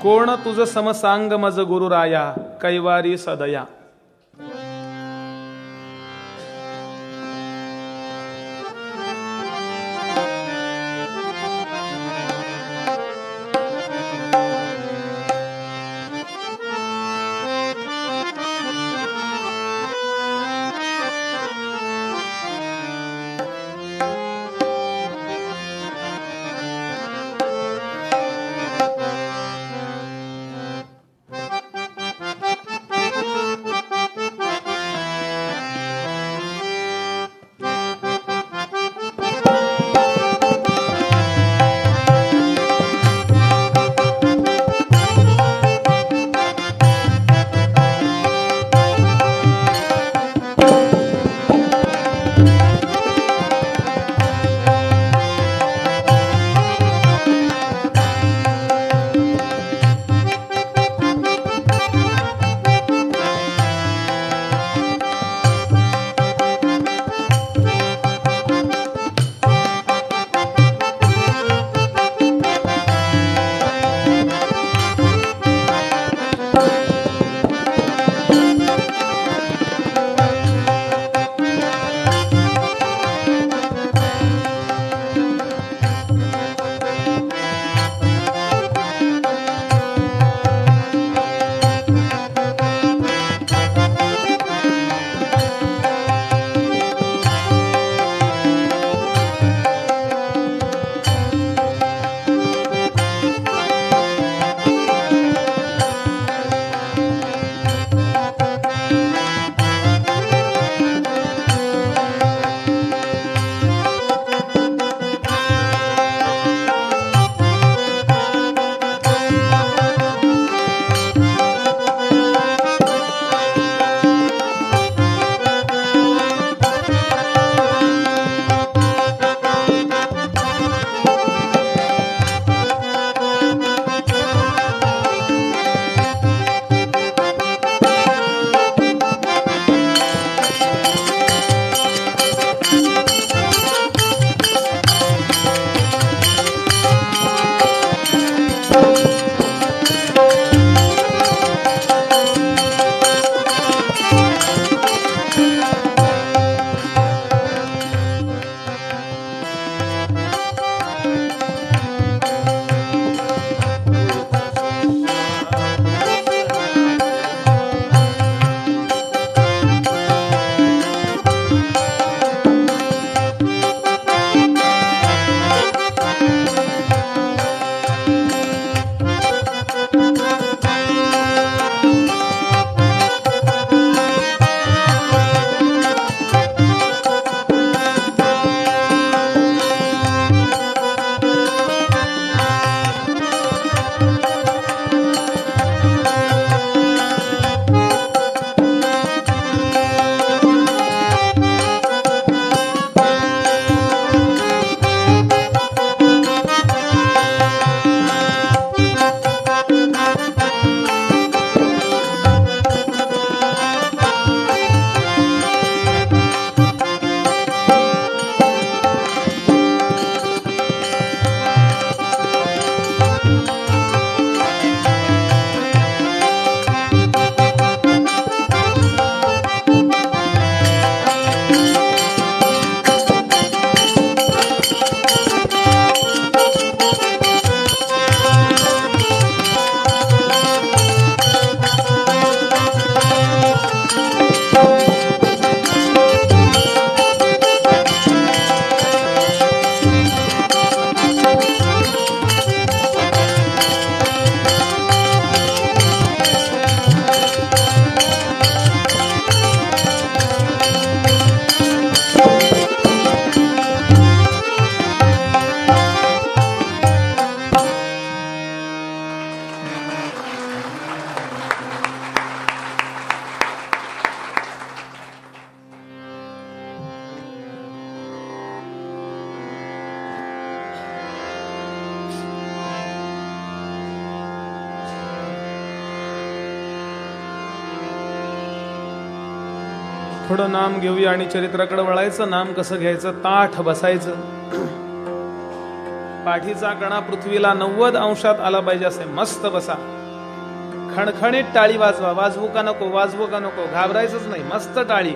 कोण तुझ समसांग मज गुरुराया कैवारी सदया. चरित्राकडे वळायचं नाम कसं घ्यायचं ताठ बसायचं. पाठीचा कणा पृथ्वीला नव्वद अंशात आला पाहिजे असे मस्त बसा. खणखणीत टाळी वाजवा वाजवू का नको वाजवू का नको घाबरायचंच नाही मस्त टाळी.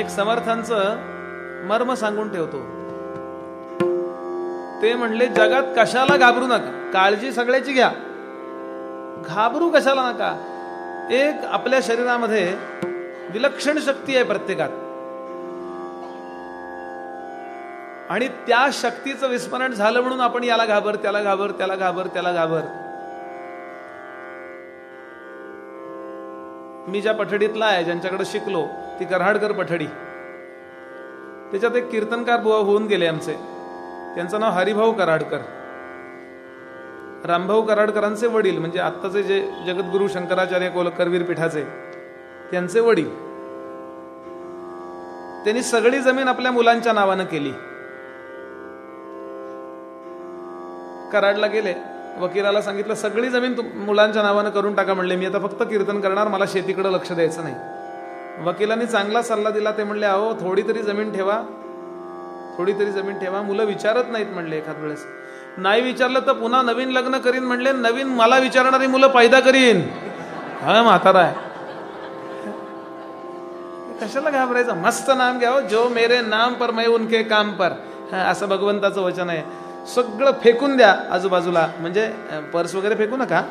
एक समर्थांचं मर्म सांगून ठेवतो. ते म्हणले जगात कशाला घाबरू नका काळजी सगळ्याची घ्या. घाबरू कशाला नका? एक आपल्या शरीरामध्ये विलक्षण शक्ती आहे प्रत्येकात. आणि त्या शक्तीचं विस्मरण झालं म्हणून आपण याला घाबर त्याला घाबर त्याला घाबर त्याला घाबर. मी ज्या पठडीतला आहे ज्यांच्याकडे शिकलो ती कराडकर पठडी. त्याच्यात एक कीर्तनकार बुवा होऊन गेले आमचे. त्यांचं नाव हरिभाऊ कराडकर. रामभाऊ कराडकरांचे वडील म्हणजे आत्ताचे जे जगद्गुरु शंकराचार्य कोल करवीर पीठाचे. त्यांचे वडील. त्यांनी सगळी जमीन आपल्या मुलांच्या नावानं केली. कराडला गेले. वकिलाला सांगितलं सगळी जमीन मुलांच्या नावानं करून टाका म्हणले. मी आता फक्त कीर्तन करणार मला शेतीकडे लक्ष द्यायचं नाही. वकिलांनी चांगला सल्ला दिला. ते म्हणले अहो थोडी तरी जमीन ठेवा. थोडी तरी जमीन ठेवा. मुलं विचारत नाहीत म्हणले एखाद वेळेस. नाही विचारलं तर पुन्हा नवीन लग्न करीन म्हणले. नवीन मला विचारणारी मुलं पैदा करीन. हा म्हातारा आहे. कशाला घाबरायचं? मस्त नाम घ्यावं जो मेरे नाम पर मै उनके काम पर. असं भगवंताचं वचन आहे. सगळं फेकून द्या आजूबाजूला. म्हणजे पर्स वगैरे फेकू नका.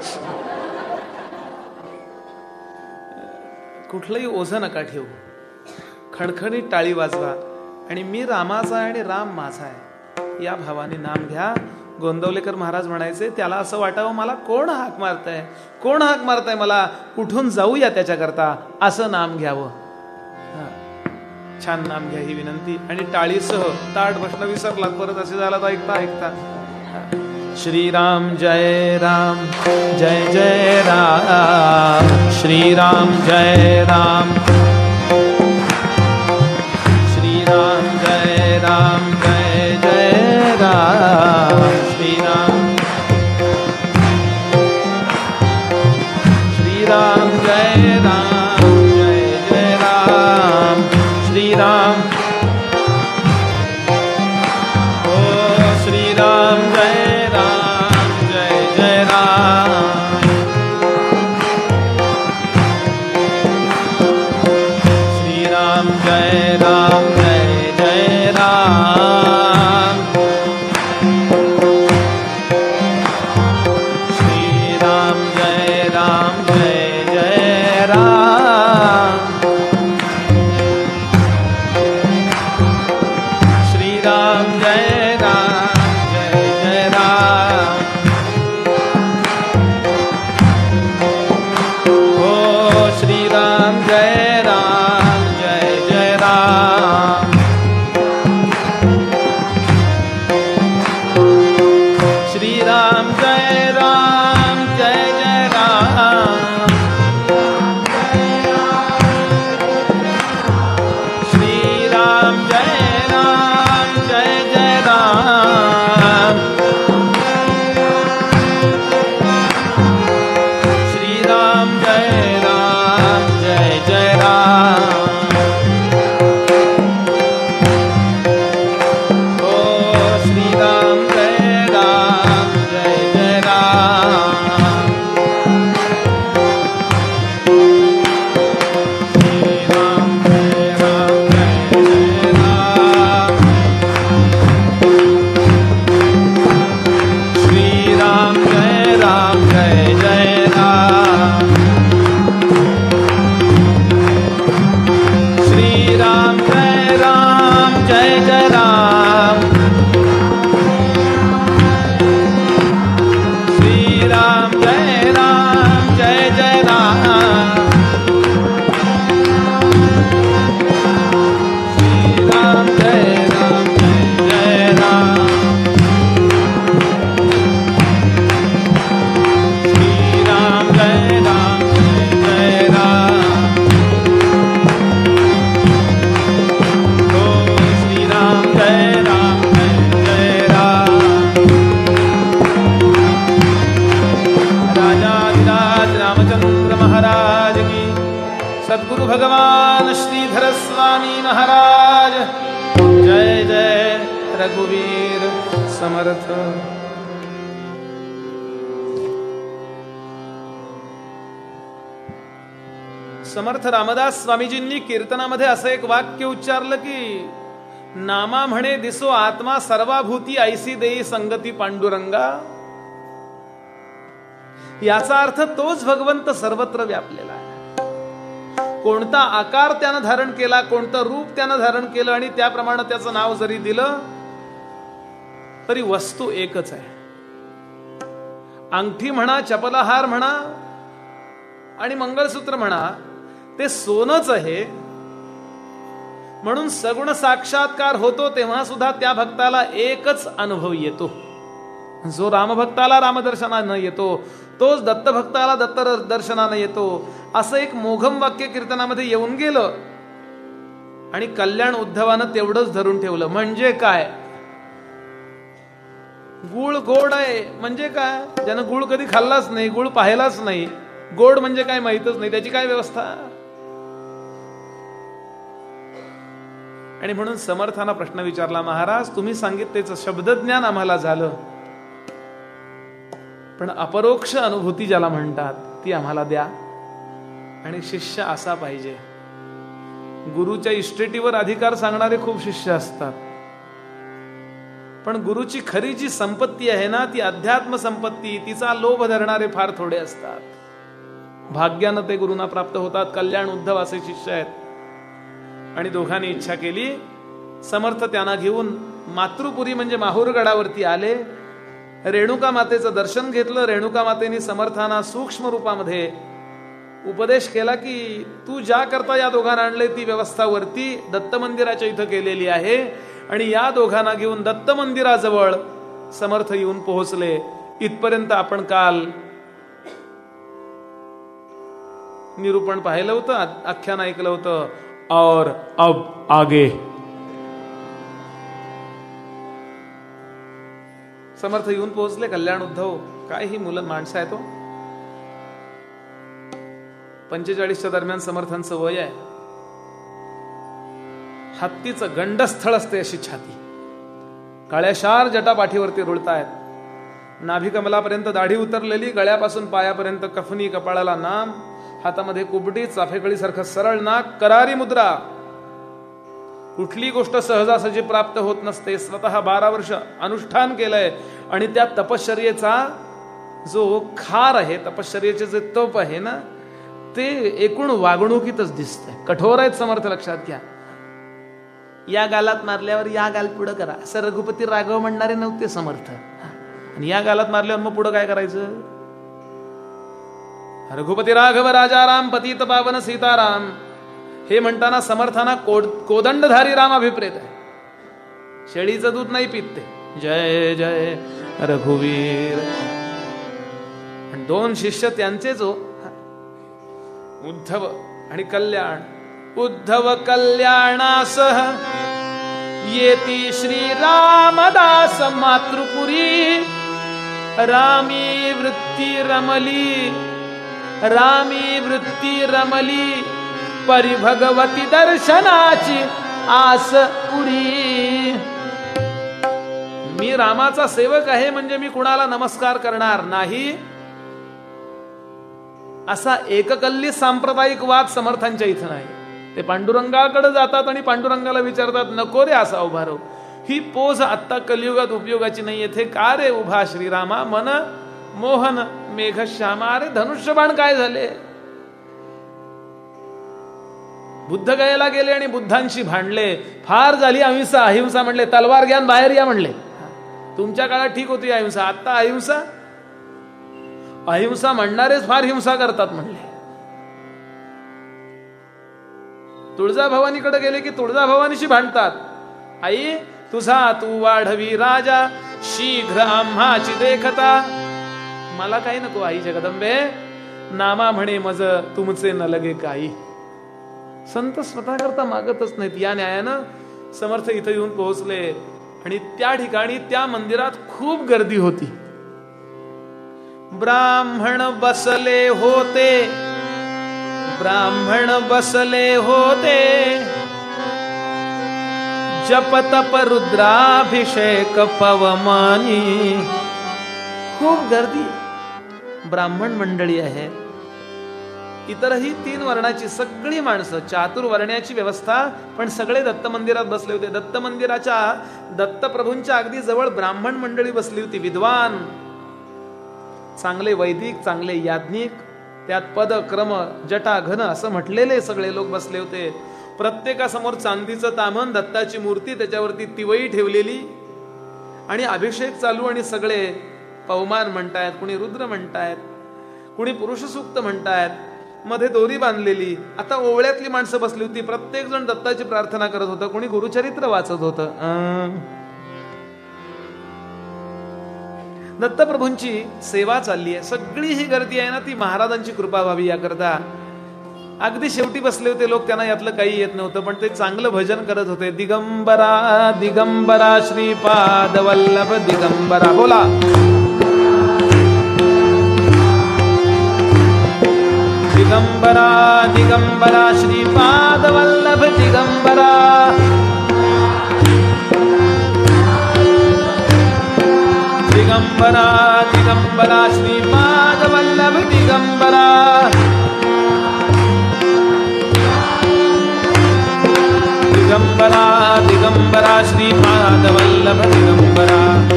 कुठलंही ओझं नका ठेवू. खणखणीत टाळी वाजवा. आणि मी रामाचा आहे आणि राम माझा आहे. या भावाने नाम घ्या. गोंदवलेकर महाराज म्हणायचे त्याला असं वाटावं मला कोण हाक मारताय? कोण हाक मारताय मला? कुठून जाऊया त्याच्याकरता? असं नाम घ्यावं. छान नाम घ्या ही विनंती. आणि टाळीसह ताट प्रश्न विसरलात परत असे झाला तर ऐकता ऐकता. श्रीराम जय राम जय जय राम. श्रीराम जय राम. स्वामीजींनी कीर्तनामध्ये असं एक वाक्य उच्चारलं की नामा म्हणे दिसो आत्मा सर्वाभूती ऐसी देई संगती पांडुरंगा. याचा अर्थ तोच भगवंत सर्वत्र व्यापलेला आहे. कोणता आकार त्यानं धारण केला कोणतं रूप त्यानं धारण केलं आणि त्याप्रमाणे त्याचं नाव जरी दिलं तरी वस्तू एकच आहे. अंगठी म्हणा चपलहार म्हणा आणि मंगळसूत्र म्हणा ते सोनच आहे. म्हणून सगुण साक्षात्कार होतो तेव्हा सुद्धा त्या भक्ताला एकच अनुभव येतो. जो रामभक्ताला रामदर्शनानं येतो तोच दत्तभक्ताला दत्त दर्शनानं येतो. असं एक मोघम वाक्य कीर्तनामध्ये येऊन गेलं. आणि कल्याण उद्धवानं तेवढंच धरून ठेवलं. म्हणजे काय? गुळ गोड आहे. म्हणजे काय? ज्यानं गुळ कधी खाल्लाच नाही गुळ पाहिलाच नाही. गोड म्हणजे काय माहितच नाही. त्याची काय व्यवस्था? आणि म्हणून समर्थाना प्रश्न विचारला महाराज तुम्ही सांगितलेच शब्दज्ञान आम्हाला झालं. पण अपरोक्ष अनुभूती ज्याला म्हणतात ती आम्हाला द्या. आणि शिष्य असा पाहिजे. गुरुच्या इस्टेटीवर अधिकार सांगणारे खूप शिष्य असतात. पण गुरुची खरी जी संपत्ती आहे ना ती अध्यात्म संपत्ती तिचा लोभ धरणारे फार थोडे असतात. भाग्यानं ते गुरुना प्राप्त होतात कल्याण उद्धव असे शिष्य आहेत. आणि दोघांनी इच्छा केली. समर्थ त्यांना घेऊन मातृपुरी म्हणजे माहूरगडावरती आले. रेणुका मातेचं दर्शन घेतलं. रेणुका मातेने समर्थांना सूक्ष्म रूपामध्ये उपदेश केला की तू ज्या करता या दोघांना आणले ती व्यवस्था वरती दत्त मंदिराच्या इथं केलेली आहे. आणि या दोघांना घेऊन दत्त मंदिराजवळ समर्थ येऊन पोहोचले. इथपर्यंत आपण काल निरूपण पाहिलं होतं आख्यान ऐकलं होतं. और अब आगे। समर्थ येऊन पोहोचले कल्याण उद्धव. काय ही मुलं माणसं आहे तो हो. पंचेचाळीसच्या दरम्यान समर्थांचं वय आहे. हत्तीचं गंडस्थळ असते अशी छाती. काळ्याशार जटा पाठीवरती रुळतायत. नाभिकमलापर्यंत दाढी उतरलेली गळ्यापासून पायापर्यंत कफनी कपाळाला नाम. हातामध्ये कुबडी चाफेकळीसारखं सरळ नाक करारी मुद्रा. कुठली गोष्ट सहजासहजी प्राप्त होत नसते स्वतः बारा वर्ष अनुष्ठान केलंय आणि त्या तपश्चर्येचा जो खार आहे तपश्चर्याचे जे तप आहे ना ते एकूण वागणुकीतच दिसतंय. कठोर आहेत समर्थ लक्षात घ्या. या गालात मारल्यावर या गाल पुढं करा. असं रघुपती राघव म्हणणारे नव्हते समर्थ. आणि या गालात मारल्यावर मग पुढं काय करायचं? रघुपती राघव राजाराम पतित पावन सीताराम. हे म्हणताना समर्थाना कोदंडधारी राम अभिप्रेत आहे. शेळीचं दूध नाही पिते जय जय रघुवीर. दोन शिष्य त्यांचे जो हो. उद्धव आणि कल्याण. उद्धव कल्याणासह येती श्री रामदास मातृपुरी. रामी वृत्ती रमली. रामी वृत्ती रमली परिभगवती दर्शनाची आस पुरी मी रामाचा सेवक आहे म्हणजे मी कुणाला नमस्कार करणार नाही. असा एककल्ली सांप्रदायिक वाद समर्थांच्या इथं नाही. ते पांडुरंगाकडे जातात आणि पांडुरंगाला विचारतात नको रे असा उभारव ही पोज आत्ता कलियुगात उपयोगाची नाही येथे का रे उभा श्रीरामा? मन मोहन मेघ श्यामा अरे धनुष्यबाण काय झाले? बुद्ध गयेला गेले आणि बुद्धांशी भांडले. फार झाली अहिंसा. अहिंसा म्हणले तलवार घ्यान बाहेर या म्हणले. तुमच्या काळात ठीक होती अहिंसा. आता अहिंसा? अहिंसा म्हणणारेच फार हिंसा करतात म्हणले. तुळजाभवानीकडे गेले की तुळजाभवानीशी भांडतात. आई तुझा तू वाढवी राजा. शीघ्र आम्हाची देखता. मला काही नको आई जगदंबे. नामा म्हणे मज तुमचे न लगे काही. संत स्वतः करता मागतच नाहीत. या न्यायानं समर्थ इथं येऊन पोहोचले. आणि त्या ठिकाणी त्या मंदिरात खूप गर्दी होती. ब्राह्मण बसले होते. ब्राह्मण बसले होते. जपतप रुद्राभिषेक पवमानी. खूप गर्दी. ब्राह्मण मंडळी आहे. इतरही तीन वर्णाची सगळी माणसं चातुर्वर्ण्याची व्यवस्था पण सगळे दत्त मंदिरात बसले होते. दत्त मंदिराच्या दत्तप्रभूंच्या अगदी जवळ ब्राह्मण मंडळी बसली होती विद्वान. चांगले वैदिक चांगले याज्ञिक त्यात पद क्रम जटा घन असं म्हटलेले सगळे लोक बसले होते. प्रत्येकासमोर चांदीचं तामन दत्ताची मूर्ती त्याच्यावरती तिवई ठेवलेली. आणि अभिषेक चालू आणि सगळे पवमान म्हणतायत कुणी रुद्र म्हणतायत कुणी पुरुष सूक्त म्हणतायत मध्ये दोरी बांधलेली. आता ओवळ्यातली माणसं बसली होती. प्रत्येक जण दत्ताची प्रार्थना करत होतं. कुणी गुरुचरित्र वाचत होतं. दत्तप्रभूंची सेवा चालली आहे. सगळी ही गर्दी आहे ना ती महाराजांची कृपा व्हावी याकरता. अगदी शेवटी बसले होते लोक त्यांना यातलं काही येत नव्हतं पण ते चांगलं भजन करत होते. दिगंबरा दिगंबरा श्रीपाद वल्लभ दिगंबरा. बोला. दिगंबरा दिगंबरा श्रीपाद वल्लभ दिगंबरा दिगंबरा दिगंबरा श्रीपाद वल्लभ दिगंबरा दिगंबरा दिगंबरा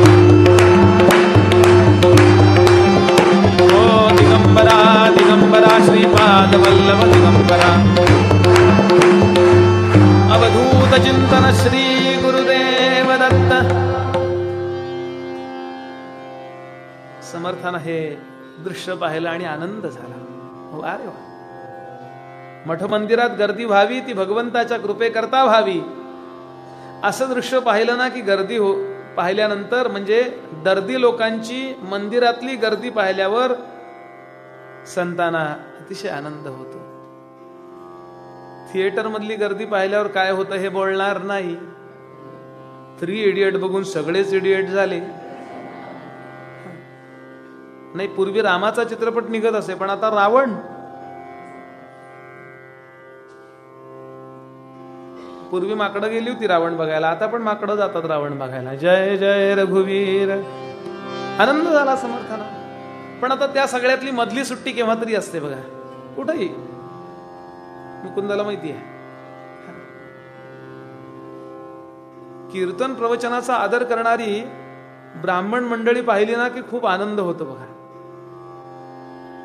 दिगंबरा दिगंबरा श्रीपाद वल्लभ दिगंबरा। अवधूत चिंतन श्री गुरुदेव दत्त समर्थानं हे दृश्य पाहिलं आणि आनंद झाला. हो अरे वा. मठ मंदिरात गर्दी व्हावी ती भगवंताच्या कृपेकरता व्हावी. असं दृश्य पाहिलं ना की गर्दी हो पाहिल्यानंतर म्हणजे दर्दी लोकांची मंदिरातली गर्दी पाहिल्यावर संतांना अतिशय आनंद होतो. थिएटर मधली गर्दी पाहिल्यावर काय होतं हे बोलणार नाही. थ्री इडियट बघून सगळेच इडियट झाले. नाही पूर्वी रामाचा चित्रपट निघत असे पण आता रावण. पूर्वी माकडं गेली होती रावण बघायला आता पण माकडं जातात रावण बघायला. जय जय रघुवीर. आनंद झाला समर्थना पण आता त्या सगळ्यातली मधली सुट्टी केव्हा तरी असते बघा. कुठेही. मुकुंदाला माहिती आहे कीर्तन प्रवचनाचा आदर करणारी ब्राह्मण मंडळी पाहिली ना की खूप आनंद होतो बघा.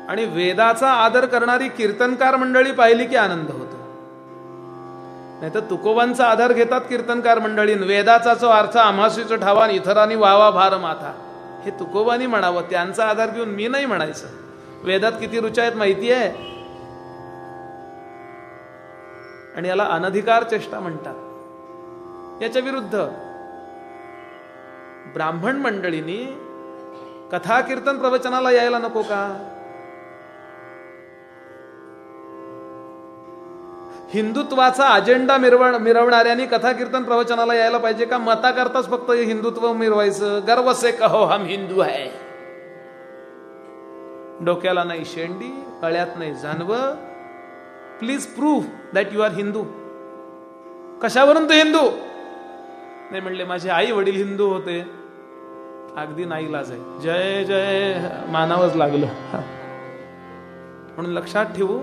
आणि वेदाचा आदर करणारी कीर्तनकार मंडळी पाहिली की आनंद होतो. नाही तर तुकोबांचा आधार घेतात कीर्तनकार मंडळी वेदाचा जो अर्थ आम्हासीच ठावा इतरांनी वावा भार माथा. हे तुकोबानी म्हणावं त्यांचा आधार घेऊन मी नाही म्हणायचं. वेदात किती रुचा आहेत माहिती आहे? आणि याला अनधिकार चेष्टा म्हणतात. याच्या विरुद्ध ब्राह्मण मंडळींनी कथा कीर्तन प्रवचनाला यायला नको का? हिंदुत्वाचा अजेंडा मिरवण मिरवणाऱ्यांनी कथा कीर्तन प्रवचनाला यायला पाहिजे का? मता करताच फक्त हिंदुत्व मिरवायचं. गर्व से कहो हम हिंदू आहे डोक्याला नाही शेंडी कळ्यात नाही जानव. Please prove that you are Hindu. कशावरून तू हिंदू? नाही म्हणले माझे आई वडील हिंदू होते. अगदी नाही लाज आहे. जय जय. मानावंच लागलं. म्हणून लक्षात ठेवू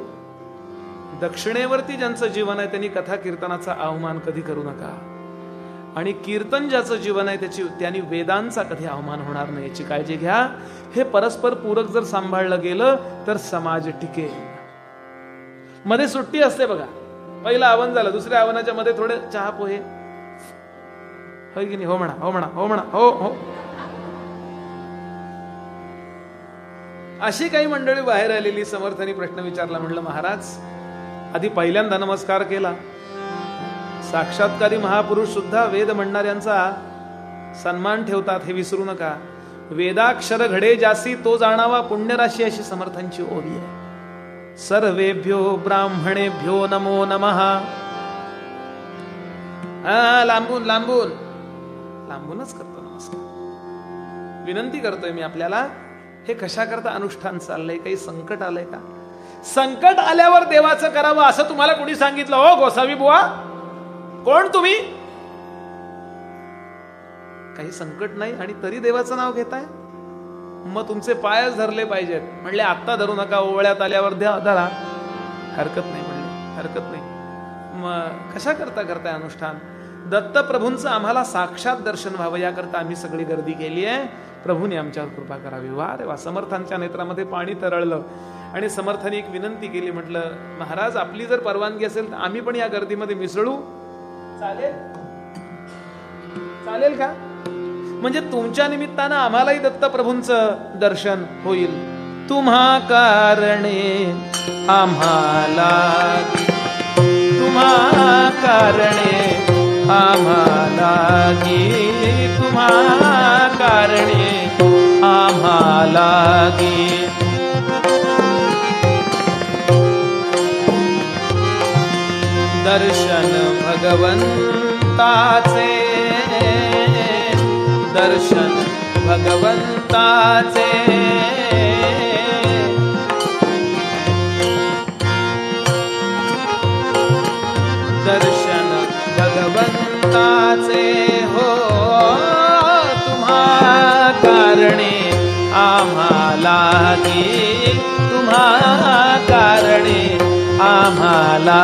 दक्षिणेवरती ज्यांचं जीवन आहे त्यांनी कथा कीर्तनाचा अवमान कधी करू नका. आणि कीर्तन ज्याचं जीवन आहे त्याची त्यांनी वेदांचा कधी अवमान होणार नाही. याची काळजी घ्या. हे परस्पर पूरक जर सांभाळलं गेलं तर समाज टिकेल. मध्ये सुट्टी असते बघा. पहिलं आव्हान झालं दुसऱ्या आव्हानाच्या मध्ये थोडे चहा पोहे. होय की नाही? हो म्हणा हो म्हणा हो म्हणा हो हो. अशी काही मंडळी बाहेर आलेली समर्थानी प्रश्न विचारला म्हणलं महाराज आधी पहिल्यांदा नमस्कार केला. साक्षात्कारी महापुरुष सुद्धा वेद म्हणणाऱ्यांचा सन्मान ठेवतात हे विसरू नका. वेदाक्षर घडे जासी तो जाणावा पुण्यराशी अशी समर्थांची ओवी आहे. सर्वेभ्यो ब्राह्मणेभ्यो नमो नमः. लांबून लांबून. लांबूनच करतो नमस्कार. विनंती करतोय मी आपल्याला हे कशा करता अनुष्ठान चाललंय? काही संकट आलंय का? संकट आल्यावर देवाचं करावं असं तुम्हाला कुणी सांगितलं? हो गोसावी बुवा. कोण तुम्ही? काही संकट नाही आणि तरी देवाचं नाव घेताय? मग तुमचे पायच धरले पाहिजेत. म्हणले आत्ता धरू नका ओवळ्यात आल्यावर द्या धरा. हरकत नाही म्हणले हरकत नाही. मग कशा करता करताय अनुष्ठान? दत्तप्रभूंचं आम्हाला साक्षात दर्शन व्हावं याकरता आम्ही सगळी गर्दी केली आहे प्रभूने आमच्यावर कृपा करावी. वा रे वा समर्थांच्या नेत्रामध्ये पाणी तरळलं. आणि समर्थाने एक विनंती केली म्हटलं महाराज आपली जर परवानगी असेल तर आम्ही पण या गर्दीमध्ये मिसळू. चालेल. चालेल का? म्हणजे तुमच्या निमित्तानं आम्हालाही दत्तप्रभूंच दर्शन होईल. तुम्हा कारणे आम्हाला तुम्हा कारणे आम्हाला तुम्हा कारणे आम्हाला दर्शन भगवंताचे. दर्शन भगवंताचे. दर्शन भगवंताचे हो. तुम्हा कारणे आम्हाला तुम्हा कारणे आम्हाला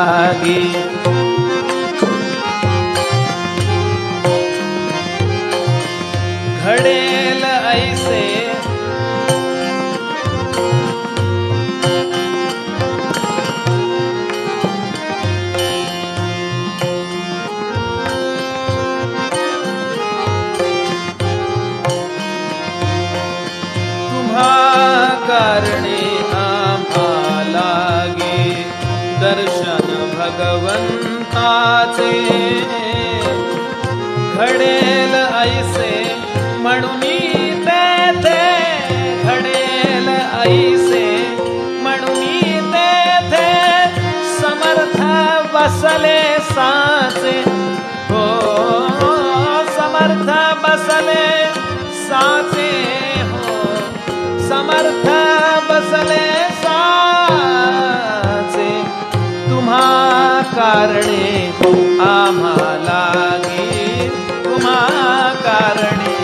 घडेल ऐसे। तुम्हा कारणे घडेल ऐसे म्हणून तेथे घडेल ऐसे म्हणून तेथे समर्थ बसले साचे हो, समर्थ बसले साचे हो, समर्थ बसले साचे तुम्हा कारणे आम्हाला तुम्हा कारणे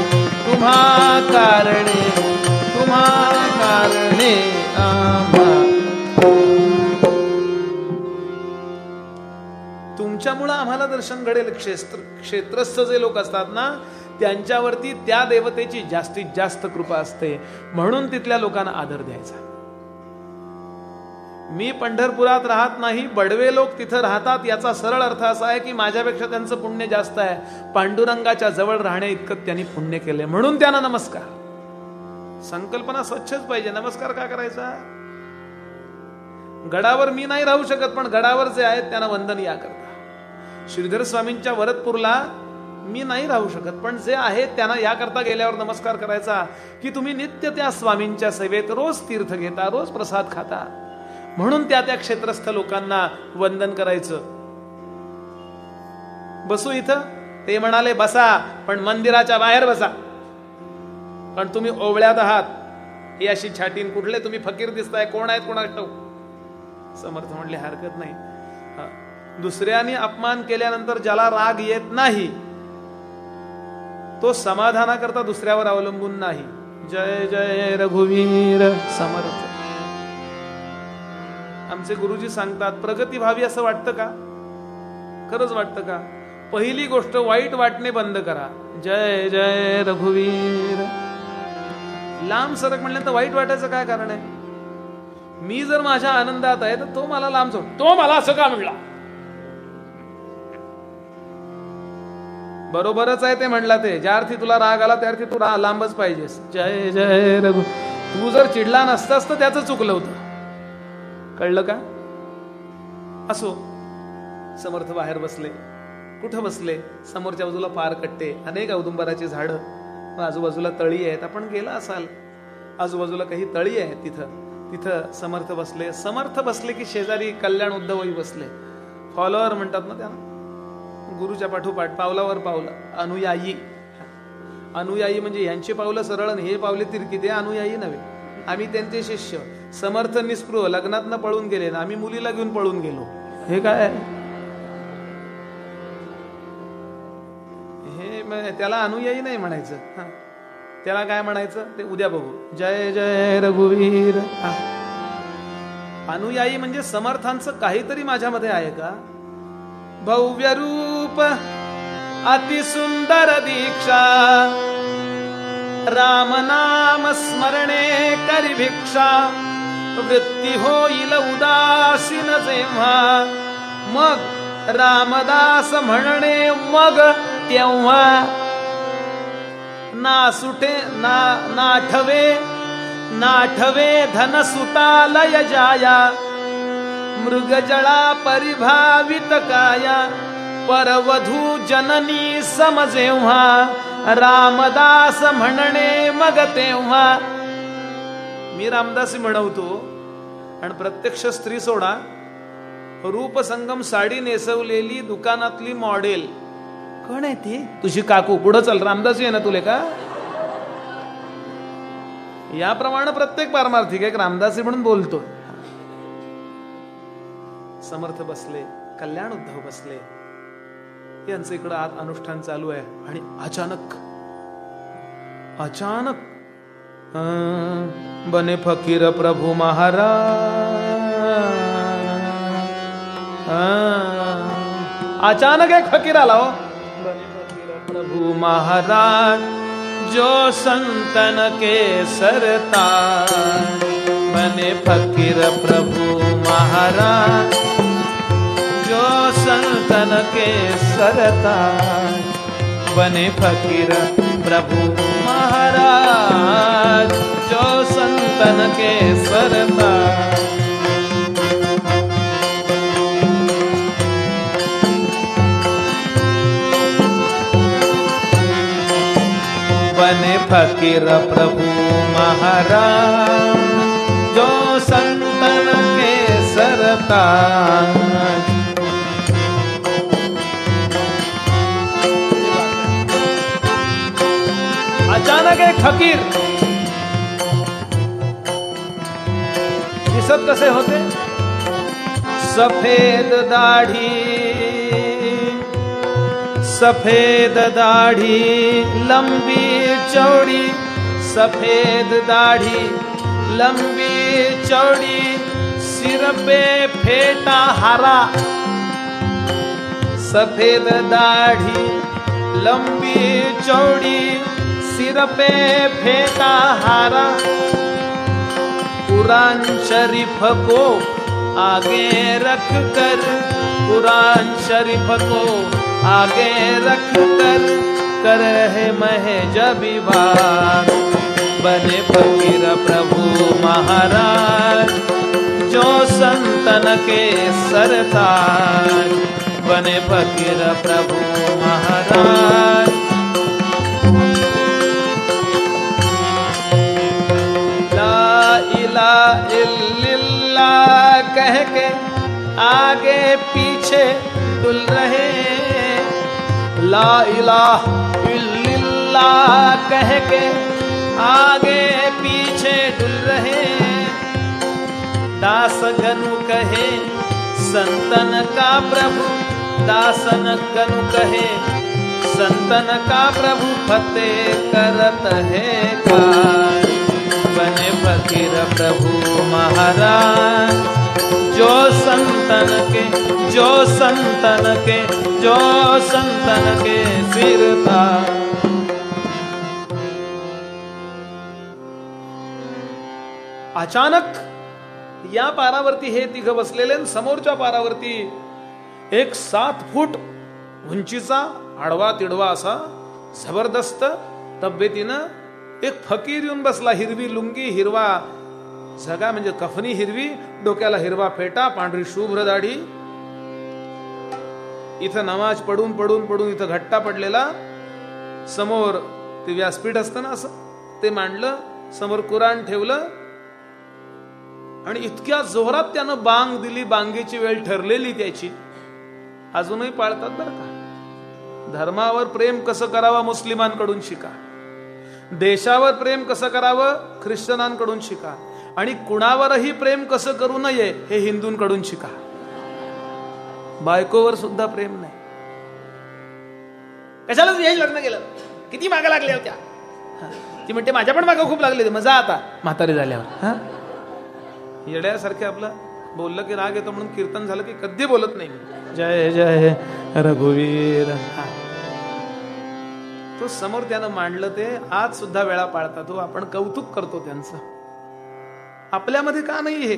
तुम्हा कारणे तुम्हा कारणे तुमच्यामुळं आम्हाला दर्शन घडेल. क्षेत्र क्षेत्रस्थ जे लोक असतात ना त्यांच्यावरती त्या देवतेची जास्तीत जास्त कृपा असते. म्हणून तिथल्या लोकांना आदर द्यायचा. मी पंढरपुरात राहत नाही बडवे लोक तिथं राहतात याचा सरळ अर्थ असा आहे की माझ्यापेक्षा त्यांचं पुण्य जास्त आहे. पांडुरंगाच्या जवळ राहण्या इतकं त्यांनी पुण्य केले. म्हणून त्यांना नमस्कार. संकल्पना स्वच्छच पाहिजे. नमस्कार का करायचा? गडावर मी नाही राहू शकत पण गडावर जे आहेत त्यांना वंदन या करता. श्रीधर स्वामींच्या वरदपूरला मी नाही राहू शकत पण जे आहेत त्यांना याकरता गेल्यावर नमस्कार करायचा. की तुम्ही नित्य त्या स्वामींच्या सेवेत रोज तीर्थ घेता रोज प्रसाद खाता. म्हणून त्या त्या क्षेत्रस्थ लोकांना वंदन करायचं. बसू इथं? ते म्हणाले बसा पण मंदिराच्या बाहेर बसा. पण तुम्ही ओवळ्यात आहात. ही अशी छाटीन कुठले तुम्ही फकीर दिसताय कोण आहेत कोणाला समर्थ म्हणले हरकत नाही. दुसऱ्याने अपमान केल्यानंतर ज्याला राग येत नाही तो समाधानाकरता दुसऱ्यावर अवलंबून नाही. जय जय रघुवीर समर्थ. आमचे गुरुजी सांगतात प्रगती व्हावी असं वाटतं का? खरंच वाटतं का? पहिली गोष्ट वाईट वाटणे बंद करा. जय जय रघुवीर. लांब सरक म्हणलं तर वाईट वाटायचं काय कारण आहे? मी जर माझ्या आनंदात आहे तर तो मला लांब सोड. तो मला असं का म्हणला? बरोबरच आहे ते म्हणला ते. ज्या अर्थी तुला राग आला त्या अर्थी तू लांबच पाहिजेस. जय जय रघु तू जर चिडला नसतास तर त्याचं चुकलं होतं. कळलं का? असो. समर्थ बाहेर बसले. कुठं बसले? समोरच्या बाजूला पार कट्टे. अनेक औदुंबराची झाडं. आजूबाजूला तळी आहेत. आपण गेला असाल. आजूबाजूला काही तळी आहेत तिथं. तिथं समर्थ बसले. समर्थ बसले की शेजारी कल्याण उद्धवही बसले. फॉलोअर म्हणतात ना त्यांना गुरुच्या पाठोपाठ पावलावर पावलं. अनुयायी. अनुयायी म्हणजे यांची पावलं सरळ आणि हे पावले तिरकी. ते अनुयायी नव्हे. आम्ही त्यांचे शिष्य. समर्थ निस्पृह लग्नात न पळून गेले ना आम्ही मुलीला घेऊन पळून गेलो. हे काय? हे त्याला अनुयायी नाही म्हणायचं. त्याला काय म्हणायचं? ते उद्या बघू. जय जय रघुवीर. अनुयायी म्हणजे समर्थांचं काहीतरी माझ्यामध्ये आहे का? भव्य रूप अतिसुंदर दीक्षा. राम नाम स्मरणे करी भिक्षा. वृत्ती होईल उदासीन जेव्हा. मग रामदास म्हणणे मग तेव्हा ना सुटे ना नाठवे नाठवे धन सुतालय जाया. मृगजळा परिभावित काया. परवधू जननी समजेव्हा रामदास म्हणणे मग तेव्हा मी रामदासी म्हणवतो आणि प्रत्यक्ष स्त्री सोडा. रूपसंगम साडी नेसवलेली दुकानातली मॉडेल कोण आहे ती? तुझी काकू. पुढं चल. रामदासी आहे ना तुले का? याप्रमाणे प्रत्येक पारमार्थिक एक रामदासी म्हणून बोलतो. समर्थ बसले. कल्याण उद्धव बसले. यांचं इकडं आत अनुष्ठान चालू आहे. आणि अचानक अचानक बने फकीर प्रभु महाराज। अचानक एक फकीर आला हो। बने फकीर प्रभू महाराज जो संतन के सरताज। बने फकीर प्रभु महाराज जो संतन के सरताज। बने फकीर प्रभु महाराज जो संतन के सरताज बने फकीर प्रभु महाराज जो संतन के सरताज एक फकीर दिसत कसे होते? सफ़ेद दाढी, सफ़ेद दाढ़ी, लंबी चौड़ी, सफ़ेद दाढ़ी, लंबी चौड़ी, सिर पे फेटा हरा। सफ़ेद दाढ़ी, लंबी चौड़ी सिर पे फेटा हारा। कुरान शरीफ को आगे रख कर, कुरान शरीफ को आगे रख कर कर है मह बने फकीर प्रभु महाराज, जो संतन के सरताज बने फकीर प्रभु महाराज आगे पीछे डुल रहे ला इलाह कह के आगे पीछे डुल रहे दास गनु कहे, संतन का प्रभु। दासन गनु कहे, संतन का प्रभु फतेह करत है बने फकीर प्रभु महाराज। जो संतन के जो संतन के जो संतन के सिर था अचानक या पारावरती हे तिघ बसलेले समोरच्या पारावरती एक सात फूट उंचीचा आडवा तिडवा असा जबरदस्त तब्येतीनं एक फकीर येऊन बसला हिरवी लुंगी हिरवा झगा म्हणजे कफनी हिरवी डोक्याला हिरवा फेटा पांढरी शुभ्र दाढी. इथं नमाज पडून पडून पडून इथं घट्टा पडलेला. समोर ते व्यासपीठ असतं ना असं ते मांडलं समोर कुराण ठेवलं. आणि इतक्या जोरात त्यानं बांग दिली बांगेची वेळ ठरलेली त्याची. अजूनही पाळतात बरं का. धर्मावर प्रेम कसं करावं मुस्लिमांकडून शिका. देशावर प्रेम कसं करावं ख्रिश्चनांकडून शिका. आणि कुणावरही प्रेम कसं करू नये हे हिंदूंकडून शिका. बायकोवर सुद्धा प्रेम नाही. कशालाच तुझ्याशी लग्न केलं? किती मागा लागल्या होत्या? ती म्हणते माझ्या पण मागं खूप लागले होते. मजा आता. म्हातारे झाल्यावर. येड्यासारखे आपलं बोललं की राग येतो म्हणून कीर्तन झालं की कधी बोलत नाही जय जय रघुवीर. तो समोर त्यानं मांडलं ते आज सुद्धा वेळा पाळतात तो आपण कौतुक करतो त्यांचं. आपल्यामध्ये का नाही हे?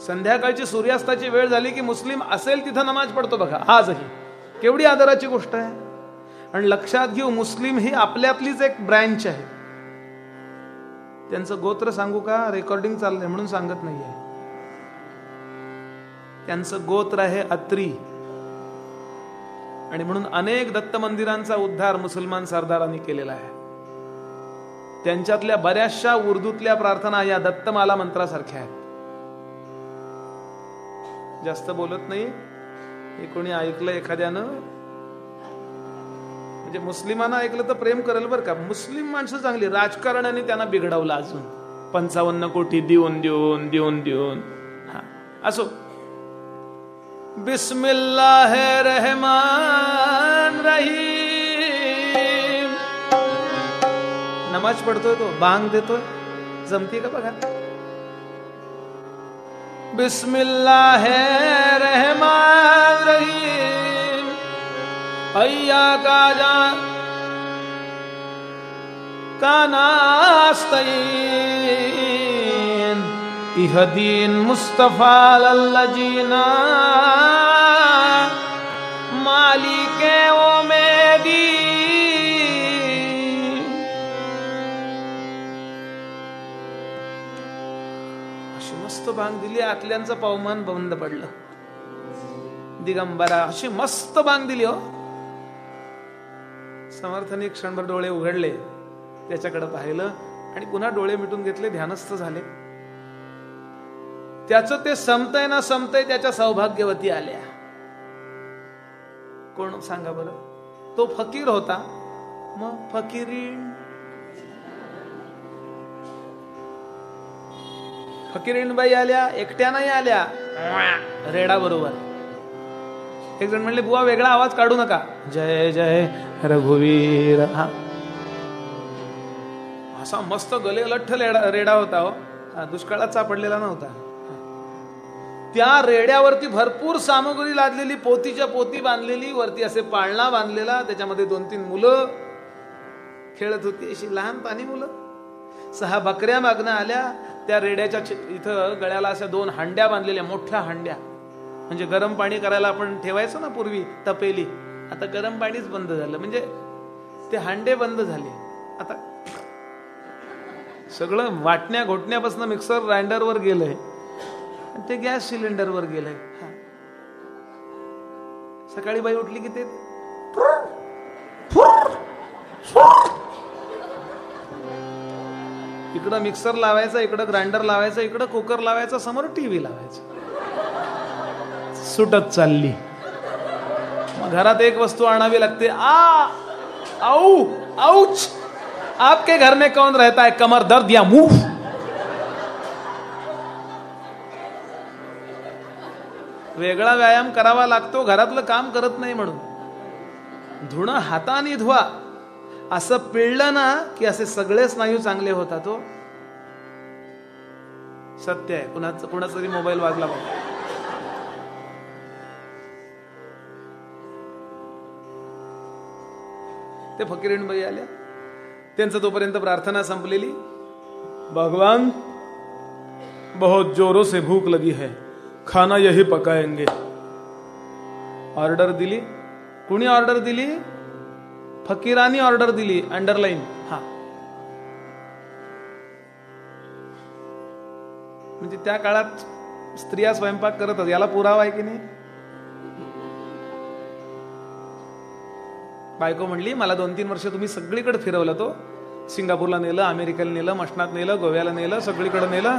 संध्याकाळची सूर्यास्ताची वेळ झाली की मुस्लिम असेल तिथं नमाज पडतो बघा आजही. केवढी आदराची गोष्ट आहे. आणि लक्षात घेऊ मुस्लिम ही आपल्यातलीच एक ब्रँच आहे. त्यांचं गोत्र सांगू का? रेकॉर्डिंग चाललंय म्हणून सांगत नाहीये. त्यांचं गोत्र आहे अत्री. आणि म्हणून अनेक दत्त मंदिरांचा उद्धार मुसलमान सरदारांनी केलेला आहे. त्यांच्यातल्या बऱ्याचशा उर्दूतल्या प्रार्थना या दत्तमाला मंत्रासारख्या आहेत. जास्त बोलत नाही. हे कोणी ऐकलं एखाद्यानं? म्हणजे मुस्लिमांना ऐकलं तर प्रेम करेल बरं का. मुस्लिम माणसं चांगली. राजकारणाने त्यांना बिघडवलं अजून. पंचावन्न कोटी देऊन देऊन देऊन देऊन. हा. असो. बिस्मिल्लाह रहमान रही नमाज़ पडतोय तो बांग देतोय जमती का बघा बिस्मिल्लाह रहमान रहीम अय्या का जा का नास्तईन इहदीन मुस्तफ़ा लल्लजीना। मालिके ओ बांग दिली आतल्यांचं पावमान बंद पडलं. दिगंबरा अशी मस्त बांग दिली हो. समर्थाने क्षणभर डोळे उघडले त्याच्याकडे पाहिलं आणि पुन्हा डोळे मिटून घेतले ध्यानस्थ झाले. त्याचं ते समतय ना समतय त्याच्या सौभाग्यवती आल्या. कोण सांगा बरं? तो फकीर होता. मग फकिरी फकीरीणबाई आल्या एकट्या नाही आल्या. रेडा बरोबर एक जण म्हणले बुवा वेगळा आवाज काढू नका. जय जय रघुवीर. हा. असा मस्त गले लठ्ठ रेडा रेडा होता हो. हा दुष्काळात सापडलेला नव्हता. त्या रेड्यावरती भरपूर सामग्री लादलेली पोतीच्या पोती बांधलेली वरती असे पाळणा बांधलेला त्याच्यामध्ये दोन तीन मुलं. खेळत होती अशी लहानपाणी मुलं. सहा बकऱ्या मागणं आल्या त्या रेड्याच्या इथं गळ्याला अशा दोन हांड्या बांधलेल्या मोठ्या हांड्या. म्हणजे गरम पाणी करायला आपण ठेवायचो ना पूर्वी तपेली. आता गरम पाणीच बंद झालं. म्हणजे ते हांडे बंद झाले. आता सगळं वाटण्या घोटण्यापासून मिक्सर ग्राइंडरवर गेलंय. ते गॅस सिलेंडरवर गेलंय. सकाळी बाई उठली की ते इकडं मिक्सर लावायचा इकडं ग्राइंडर लावायचं इकडं कुकर लावायचा समोर टी व्ही लावायचा. सुटत चालली. मग घरात एक वस्तू आणावी लागते. आ आऊ आऊच आपके घर में कौन रहता है? कमर दर्द या मुंह? वेगळा व्यायाम करावा लागतो. घरातलं काम करत नाही म्हणून. धुणं हाताने धुवा. असं पिळलं ना की असे सगळे स्नायू चांगले होतात तो सत्य आहे. कुणाचा कुणाचा तरी मोबाईल वाजला बघा. ते फकीरीणबाई आल्या. त्यांचं तोपर्यंत प्रार्थना संपलेली. भगवान बहुत जोरो से भूक लगी है. खाना यही पकाएंगे. ऑर्डर दिली. कुणी ऑर्डर दिली? फकीरानी ऑर्डर दिली अंडरलाईन. हा. म्हणजे त्या काळात स्त्रिया स्वयंपाक करत याला पुरावा आहे की नाही? बायको म्हणली मला दोन तीन वर्ष तुम्ही सगळीकडे फिरवलं तो. सिंगापूरला नेलं अमेरिकेला नेलं मशनात नेलं गोव्याला नेलं सगळीकडे नेलं.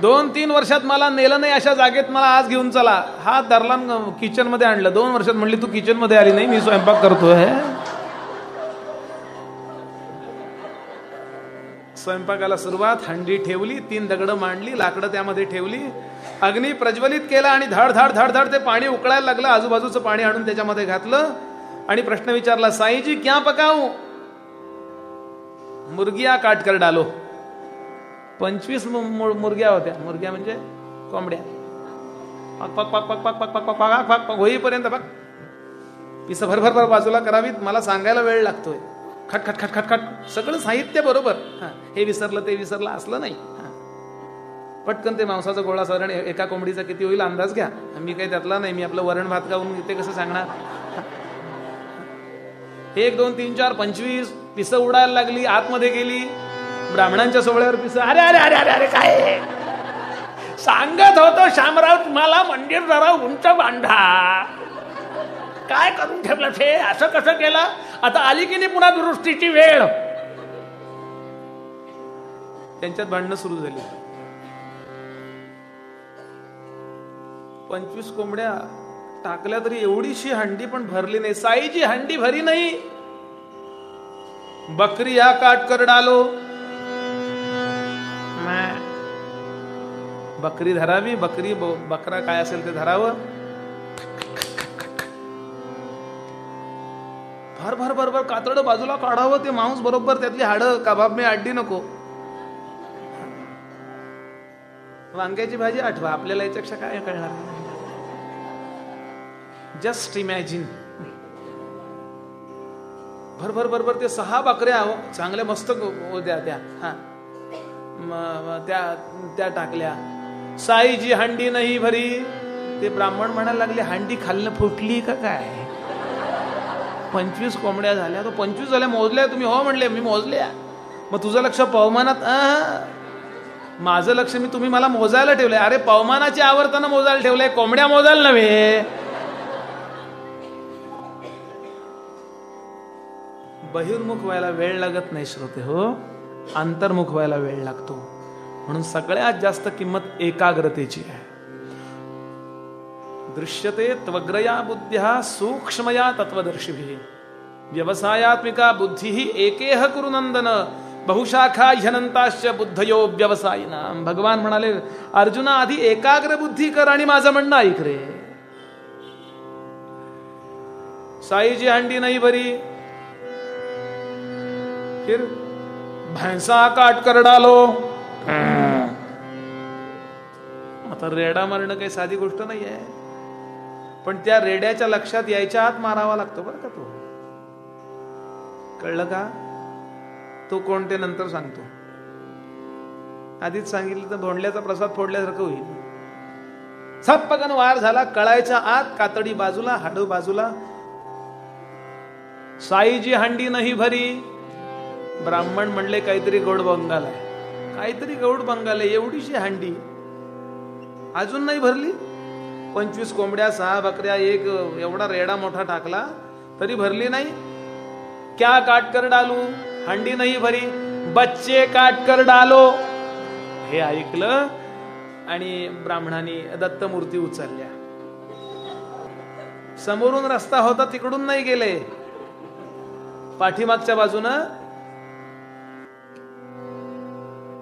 दोन तीन वर्षात मला नेलं नाही अशा जागेत मला आज घेऊन चला. हा दरला किचनमध्ये आणलं. दोन वर्षात म्हणली तू किचनमध्ये आली नाही मी स्वयंपाक करतोय. स्वयंपाकाला सुरुवात हंडी ठेवली तीन दगड मांडली लाकडं त्यामध्ये ठेवली अग्नी प्रज्वलित केला आणि धड धड धड धड ते पाणी उकळायला लागलं आजूबाजूचं पाणी आणून त्याच्यामध्ये घातलं आणि प्रश्न विचारला साईजी क्या पकाऊ मुर्गिया काट कर डालो पंचवीस मुर्ग्या होत्या मुर्ग्या म्हणजे कोंबड्या पक पक पक पक पक पक पक पक पक पक होईपर्यंत बघ पिसं भरभर भर बाजूला करावीत मला सांगायला वेळ लागतोय खट खट खट खट खट. सगळं साहित्य बरोबर. हे विसरलं ते विसरलं असलं नाही. पटकन ते मांसाचा गोळा साधारण एका कोंबडीचा किती होईल अंदाज घ्या. मी काही त्यातला नाही मी आपलं वरण भात गाऊन ते कसं सांगणार? एक दोन तीन चार पंचवीस पिस उडायला लागली आतमध्ये गेली. ब्राह्मणांच्या सोहळ्यावर पिस. अरे अरे अरे अरे अरे काय? सांगत होतो शामराव तुम्हाला मंदिर जरा उंच बांधा. काय करून ठेवलं हे असं कसं केलं? आता आली की नाही पुन्हा दुरुस्तीची वेळ? त्यांच्यात भांडणं सुरू झाली. पंचवीस कोंबड्या टाकल्या तरी एवढीशी हंडी पण भरली नाही. साईची हंडी भरी नाही. बकरी या काट कर डालो बकरी धरावी बकरी बकरा काय असेल ते धरावं. भर भर भर भर कातड बाजूला काढावं ते मांस बरोबर त्यातली हाडं कबाब मी आड्डी नको. वांग्याची भाजी आठवा आपल्याला याच्यापेक्षा काय कळणार? जस्ट इमॅजिन भर भर भर भर ते सहा बकऱ्या हो, चांगल्या मस्त होत्या त्या हा. त्या त्या टाकल्या. साईजी हंडी नाही भरी. ते ब्राह्मण म्हणायला लागले हंडी खाल्लं फुटली का काय? पंचवीस कोंबड्या झाल्या. तो पंचवीस झाल्या मोजल्या तुम्ही. हो म्हणले मी मोजल्या मग तुझं लक्ष पवमानात माझं लक्ष मी तुम्ही मला मोजायला ठेवलंय. अरे पवमानाची आवर्तन मोजायला ठेवलंय. कोंबड्या मोजायला नव्हे. बहिर्मुख व्हायला वेळ लागत नाही श्रोते हो. अंतर्मुख व्हायला वेळ लागतो. म्हणून सगळ्यात जास्त किंमत एकाग्रतेची आहे. दृश्यते त्वग्रया बुद्ध्या सूक्ष्मया तत्वदर्शिभिः व्यवसायात्मिका बुद्धिः एकेह कुरुनंदन बहुशाखा ह्यनंताश्च बुद्धयो व्यवसायिना भगवान म्हणाले अर्जुना आधी एकाग्र बुद्धी कर आणि माझं म्हणणं ऐक रे. साईची हंडी नाही भरी फिर भैंसा काट कर डालो. आता रेडा मारणं काही साधी गोष्ट नाही आहे पण त्या रेड्याच्या लक्षात यायच्या आत मारावा लागतो बरं का तो. कळलं का? तो कोणते नंतर सांगतो. आधीच सांगितलं तर भोंडल्याचा प्रसाद फोडल्यासारखं होईल. सप्पकन वार झाला कळायच्या आत कातडी बाजूला हाडू बाजूला. साईजी हांडी नाही भरी. ब्राह्मण म्हणले काहीतरी गोड बंगाल आहे. काहीतरी गौड बंगाल आहे एवढीशी हांडी. अजून नाही भरली? पंचवीस कोंबड्या सहा बकऱ्या एक एवढा रेडा मोठा टाकला तरी भरली नाही. क्या काट कर डालू? हंडी नाही भरी. बच्चे काट कर डालो. हे ऐकलं आणि ब्राह्मणांनी दत्तमूर्ती उचलल्या. समोरून रस्ता होता तिकडून नाही गेले. पाठीमागच्या बाजूनं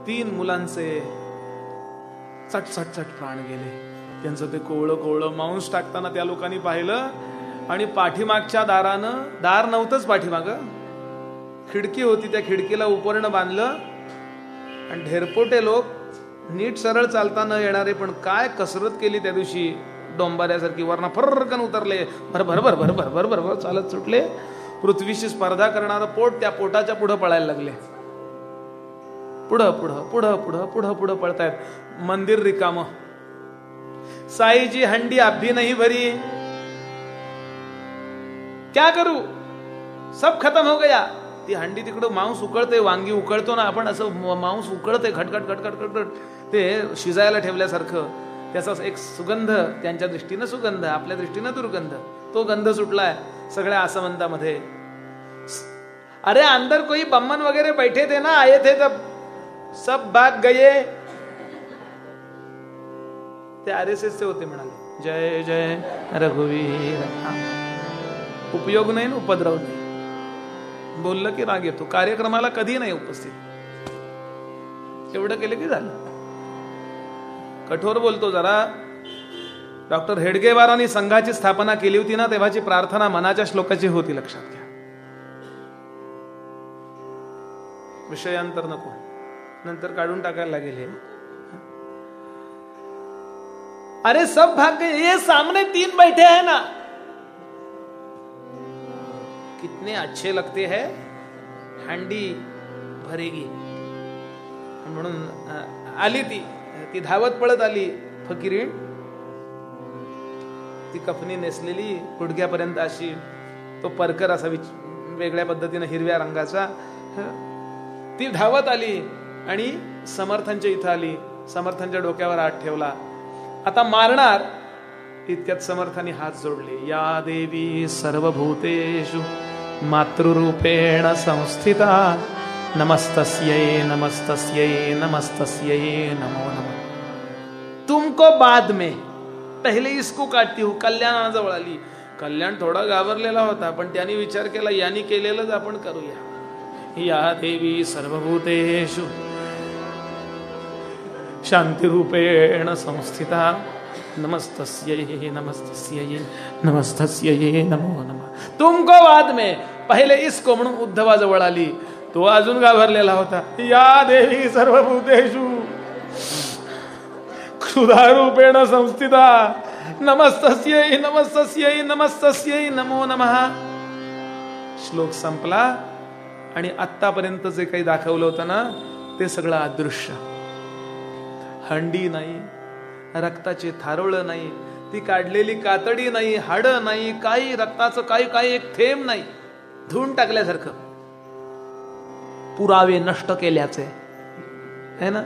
तीन मुलांचे चट चट चट प्राण गेले. त्यांचं ते कोवळं कोवळं मांस टाकताना त्या लोकांनी पाहिलं आणि पाठीमागच्या दारानं दार नव्हतंच पाठीमाग. खिडकी होती त्या खिडकीला उपरणं बांधलं. आणि ढेरपोटे लोक नीट सरळ चालता न येणारे पण काय कसरत केली त्या दिवशी? डोंबाऱ्यासारखी वरना फर्रकन उतरले. भर भर भर भर भर भर भर भर चालत सुटले. पृथ्वीशी स्पर्धा करणारं पोट त्या पोटाच्या पुढं पळायला लागले. पुढं पुढं पुढं पुढं पुढं पुढं पळतायत. मंदिर रिकामं. साईजी हंडी अभी नहीं भरी. क्या करू? सब खत्म हो गया. ती हंडी तिकडं मांस उकळते वांगी उकळतो ना आपण असं मांस उकळते खटखट खटखट खटखट. ते शिजायला ठेवल्यासारखं. त्याचा एक सुगंध त्यांच्या दृष्टीनं सुगंध आपल्या दृष्टीनं दुर्गंध. तो गंध सुटलाय सगळ्या आसमंतामध्ये. अरे अंदर कोई बम्मन वगैरे बैठे थे ना आये थे तब. सब भाग गये. ते आर एस एस चे होते म्हणाले. जय जय रघुवीर. उपयोग नाही ना उपद्रव नाही. बोललं की राग येतो. कार्यक्रमाला कधी नाही उपस्थित. एवढं केलं की झालं. कठोर बोलतो जरा. डॉक्टर हेडगेवारांनी संघाची स्थापना केली होती ना तेव्हाची प्रार्थना मनाच्या श्लोकाची होती लक्षात घ्या. विषयांतर नको. नंतर काढून टाकायला लागेल हे. अरे सब भाग्य ये सामने तीन बैठे हैं ना। कितने अच्छे लगते हैं हंडी भरेगी। म्हणून आली ती ती धावत पळत आली फकिरीण। ती कफनी नेसलेली गुडघ्यापर्यंत अशी तो परकर असा वेगळ्या पद्धतीने हिरव्या रंगाचा ती धावत आली आणि समर्थांच्या इथं आली समर्थांच्या डोक्यावर हात ठेवला आता मारणार इतक्यात समर्थाने हात जोडले. या देवी सर्वभूतेषु मातृरूपेण संस्थिता. नमस्तस्यै नमस्तस्यै नमस्तस्यै नमो नम. तुमको बाद में पहिले इसको काटती हूँ कल्याणाजवळ आली. कल्याण थोडा घाबरलेला होता पण त्यांनी विचार केला यांनी केलेलंच आपण करूया. या देवी सर्वभूतेषु शांतिरूपेण संस्थिता। नमस्तस्यै नमस्तस्यै नमस्तस्यै नमो नमः। तुमको वाद में पहिले इसको म्हणून उद्धवाजवळ आली तो अजून घाबरलेला होता. या देवी सर्वभूतेषु। क्षुधारूपेण संस्थिता। नमस्तस्यै नमस्तस्यै नमस्तस्यै नमो नमः। श्लोक संपला आणि आतापर्यंत जे काही दाखवलं होतं ना ते सगळं अदृश्य. हंडी नाही रक्ताचे थारोळ नाही ती काढलेली कातडी नाही हाड नाही काही रक्ताचं काही काही एक थेंब नाही. धुवून टाकल्यासारखं. पुरावे नष्ट केल्याचे. है ना?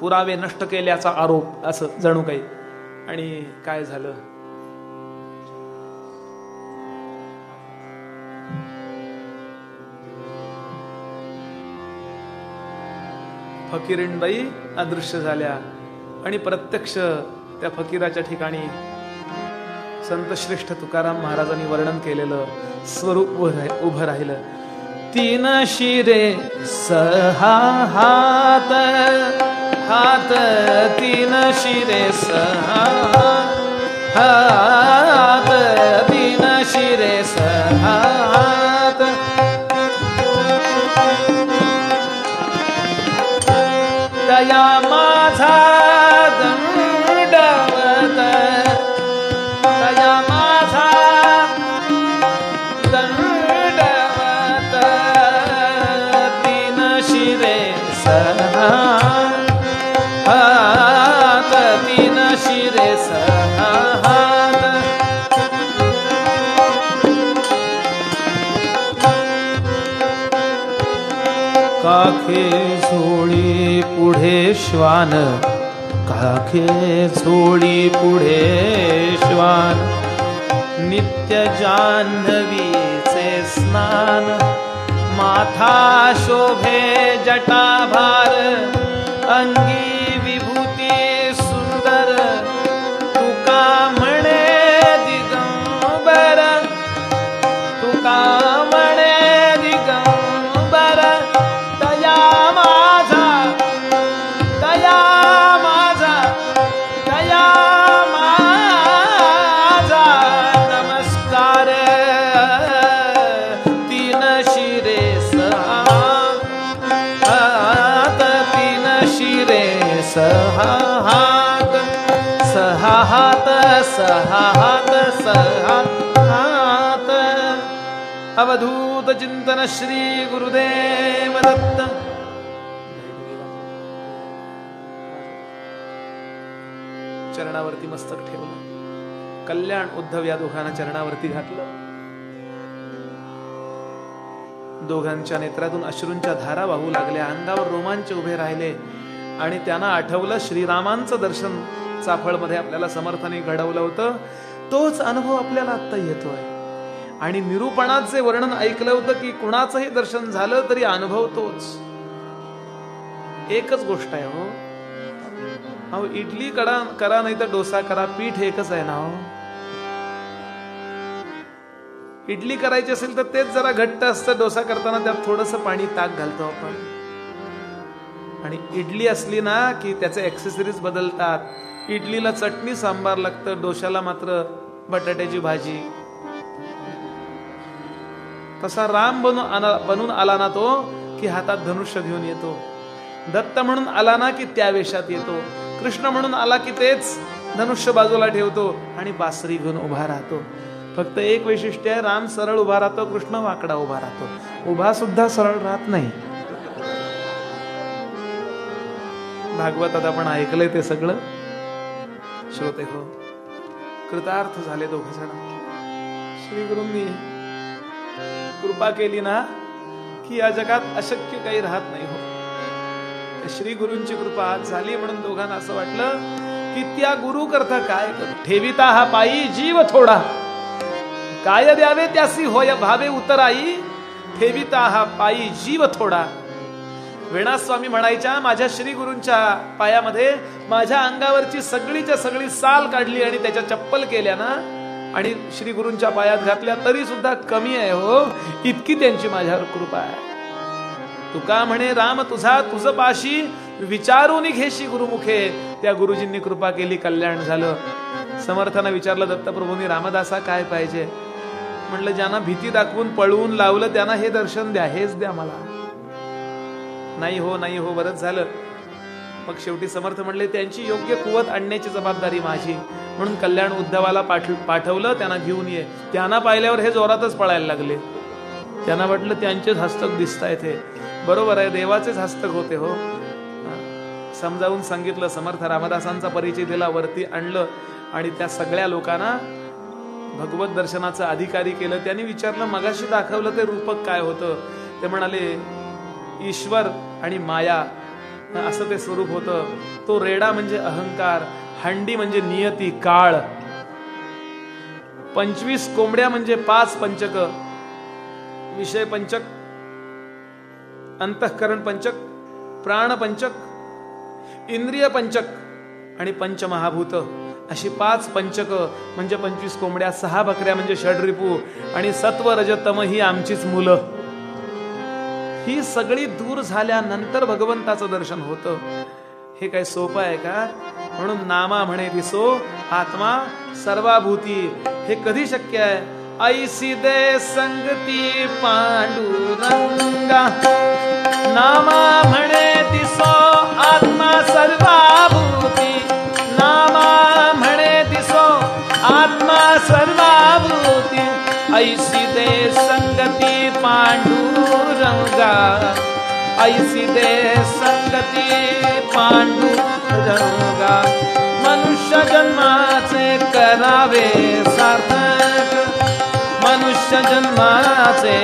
पुरावे नष्ट केल्याचा आरोप असं जणू काही. आणि काय झालं? फकीरिणबाई अदृश्य झाल्या. आणि प्रत्यक्ष त्या फकीराच्या ठिकाणी संत श्रेष्ठ तुकाराम महाराजांनी वर्णन केलेलं स्वरूप उभं राहिलं. तीन शिरे सहा हात हात तीन शिरे सहा हात पुढे श्वान. काखे झोळी पुढे श्वान. नित्य जान्हवीचे स्नान. माथा शोभे जटाभार. अंगी सहा हात सहा हात सहा हात. अवधूत चिंतन श्री गुरुदेव दत्त. चरणावरती मस्तक ठेवलं. कल्याण उद्धव या दोघांना चरणावरती घातलं. दोघांच्या नेत्रातून अश्रूंच्या धारा वाहू लागल्या. अंगावर रोमांच उभे राहिले आणि त्यांना आठवलं श्रीरामांचं दर्शन. चाफळमध्ये आपल्याला समर्थाने घडवलं होतं. तोच अनुभव आपल्याला आत्ता येतोय. आणि निरूपणात जे वर्णन ऐकलं होतं की कुणाचंही दर्शन झालं तरी अनुभव तोच. एकच गोष्ट आहे हो. अहो इडली करा करा नाही तर डोसा करा पीठ एकच आहे ना हो. इडली करायची असेल तर तेच जरा घट्ट असतं डोसा करताना त्यात थोडस पाणी ताक घालतो आपण. आणि इडली असली ना की त्याचे एक्सेसरीज बदलतात. इडलीला चटणी सांबार लागतं डोशाला मात्र बटाट्याची भाजी. तसा राम बनून बनून आला ना तो की हातात धनुष्य घेऊन येतो. दत्त म्हणून आला ना की त्या वेशात येतो. कृष्ण म्हणून आला की तेच धनुष्य बाजूला ठेवतो आणि बासरी घेऊन उभा राहतो. फक्त एक वैशिष्ट्य आहे राम सरळ उभा राहतो कृष्ण वाकडा उभा राहतो. उभा सुद्धा सरळ राहत नाही. भागवतात आपण ऐकलंय ते सगळं. श्रोते हो कृतार्थ झाले दोघे जण. श्री गुरुंनी कृपा केली ना की या जगात अशक्य काही राहत नाही हो. श्री गुरुंची कृपा आज झाली म्हणून दोघांना असं वाटलं की त्या गुरु करता काय करू? ठेविता हा पायी जीव थोडा. काय द्यावे त्यासी होय भावे उतराई. ठेविता हा पायी जीव थोडा. वेणास्वामी म्हणायच्या माझ्या श्री गुरूंच्या पायामध्ये माझ्या अंगावरची सगळीच्या सगळी साल काढली आणि त्याच्या चप्पल केल्या ना. आणि श्री गुरूंच्या पायात घातल्या तरी सुद्धा कमी आहे हो. इतकी त्यांची माझ्यावर कृपा आहे. तुका म्हणे राम तुझा तुझ पाशी विचारून घेशी गुरुमुखे त्या गुरुजींनी कृपा केली कल्याण झालं. समर्थानं विचारलं दत्तप्रभूंनी रामदासा काय पाहिजे? म्हटलं ज्यांना भीती दाखवून पळवून लावलं त्यांना हे दर्शन द्या हेच द्या मला. नाही हो नाही हो बरंच झालं. मग शेवटी समर्थ म्हणले त्यांची योग्य कुवत आणण्याची जबाबदारी माझी. म्हणून कल्याण उद्धवाला पाठवलं त्यांना घेऊन ये. त्यांना पाहिल्यावर हे जोरातच पळायला लागले. त्यांना वाटलं त्यांचेच हस्तक दिसत आहेत हे. बरोबर आहे देवाचेच हस्तक होते हो. समजावून सांगितलं समर्थ रामदासांचा परिचय दिला वरती आणलं आणि त्या सगळ्या लोकांना भगवत दर्शनाचं अधिकारी केलं. त्यांनी विचारलं मगाशी दाखवलं ते रूपक काय होतं? ते म्हणाले ईश्वर आणि माया असं ते स्वरूप होतं. तो रेडा म्हणजे अहंकार हंडी म्हणजे नियती काळ. पंचवीस कोंबड्या म्हणजे पाच पंचक. विषय पंचक अंतःकरण पंचक प्राण पंचक इंद्रिय पंचक आणि पंचमहाभूत. अशी पाच पंचक म्हणजे पंचवीस कोंबड्या सहा बकऱ्या म्हणजे षडरिपू आणि सत्व रजतम ही आमचीच मुलं. ही सगळी दूर झाल्यानंतर भगवंताचं दर्शन होतं. हे काय सोपं आहे का? म्हणून नामा म्हणे दिसो आत्मा सर्वाभूती. हे कधी शक्य आहे? ऐसी दे संगती पांडुरंगा. नामा म्हणे दिसो आत्मा सर्वाभूती. नामा म्हणे दिसो आत्मा सर्वाभूती. ऐसी दे संगती पांडुरंगा ऐसी दे संगती पांडुरंगा मनुष्य जन्माचे करावे सार्थक। मनुष्य जन्माचे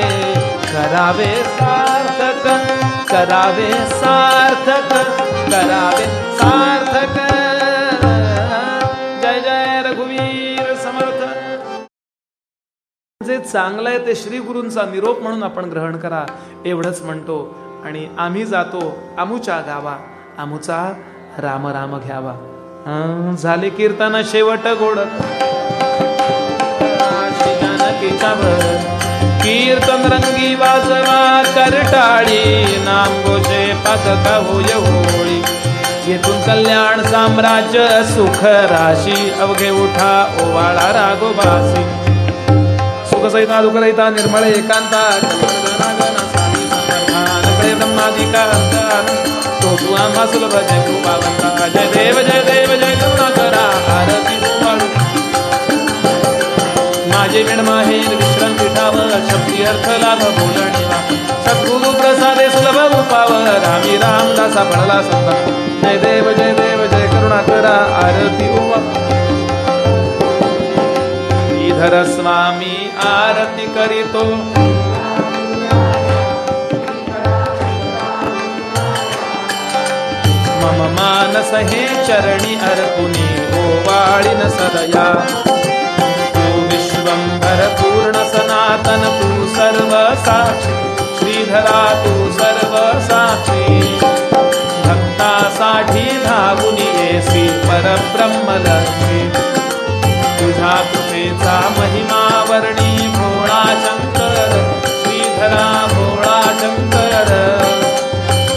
करावे सार्थक। करावे सार्थक। करावे सार्थक। जे चांगलं आहे ते श्री गुरूंचा निरोप म्हणून आपण ग्रहण करा. एवढंच म्हणतो. आणि आम्ही जातो आमुच्या गावा. आमुचा राम राम घ्यावा. झाले कीर्तन शेवट गोड. कीर्तन रंगी वाजवा करटाळी नाम गोषे पाकता होय होळी. येथून कल्याण साम्राज्य सुख राशी अवघे उठा ओवाळा रागोबासी सुखसहिता दुःखरहिता निर्मळ एकांता ब्रह्मादिका तो तू आम्हा सुलभ जय कृपावंता जय देव जय देव जय करुणा करा आरती माझे विण माहेर विश्रम पीठावर शक्ती अर्थ लाभ बोलणे सद्गुरु प्रसादे सुलभ उपावर रामी रामदासा पडला संत जय देव जय देव जय करुणा करा आरती उवा श्रीधर स्वामी आरती करीतो. मम मानस हे चरणी अर्पुनी ओवाळीन सदया. तू विश्वंभर पूर्ण सनातन तू सर्व साक्षी. श्रीधरा तू सर्व साक्षी. भक्तासाठी धावून येसी परब्रह्म ध्यातृपेता महिमा वर्णी भोळाशङ्कर श्रीधरा भोळाशङ्कर।